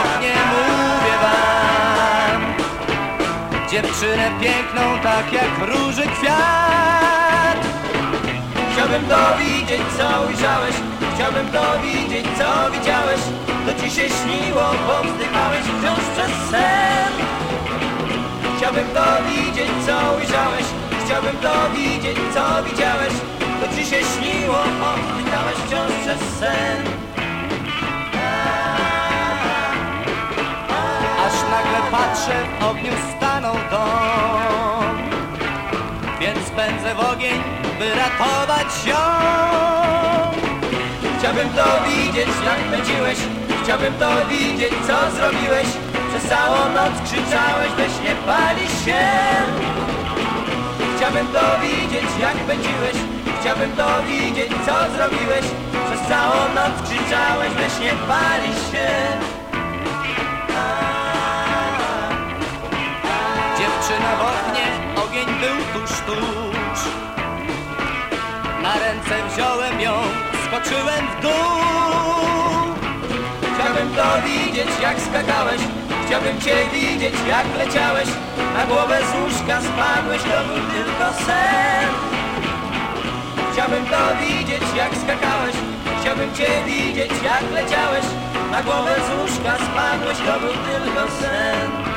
oknie mówię wam. Dziewczynę piękną tak jak róży kwiat. Chciałbym dowiedzieć co ujrzałeś. Chciałbym dowiedzieć co widziałeś. To ci się śniło, bo wzdychałeś wciąż przez sen. Chciałbym dowiedzieć co ujrzałeś. Chciałbym dowiedzieć co widziałeś patrzę, w ogniu stanął dom. Więc pędzę w ogień, by ratować ją. Chciałbym to widzieć, jak pędziłeś Chciałbym to widzieć, co zrobiłeś. Przez całą noc krzyczałeś, weź nie pali się. Chciałbym to widzieć, jak pędziłeś Chciałbym to widzieć, co zrobiłeś. Przez całą noc krzyczałeś, weź nie pali się tuż Na ręce wziąłem ją, skoczyłem w dół. Chciałbym to widzieć, jak skakałeś Chciałbym cię widzieć, jak leciałeś. Na głowę z łóżka spadłeś, to był tylko sen. Chciałbym to widzieć, jak skakałeś Chciałbym cię widzieć, jak leciałeś. Na głowę z łóżka spadłeś, to był tylko sen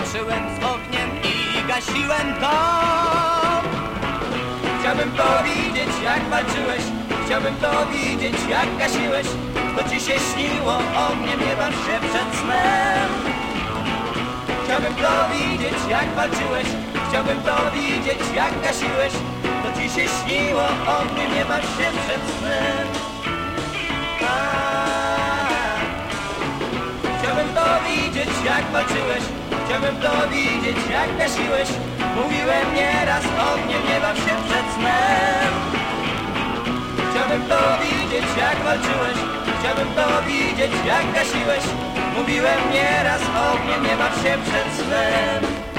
Walczyłem z ogniem i gasiłem to. Chciałbym to widzieć, jak walczyłeś. Chciałbym to widzieć, jak gasiłeś. To ci się śniło, o mnie nie baw się przed snem. Chciałbym to widzieć, jak walczyłeś. Chciałbym to widzieć, jak gasiłeś. To ci się śniło, o mnie nie baw się przed snem. Chciałbym to widzieć, jak walczyłeś Chciałbym to widzieć, jak gasiłeś Mówiłem nieraz, ogniem nie baw się przed snem. Chciałbym to widzieć, jak walczyłeś. Chciałbym to widzieć, jak gasiłeś. Mówiłem nieraz, ogniem nie baw się przed snem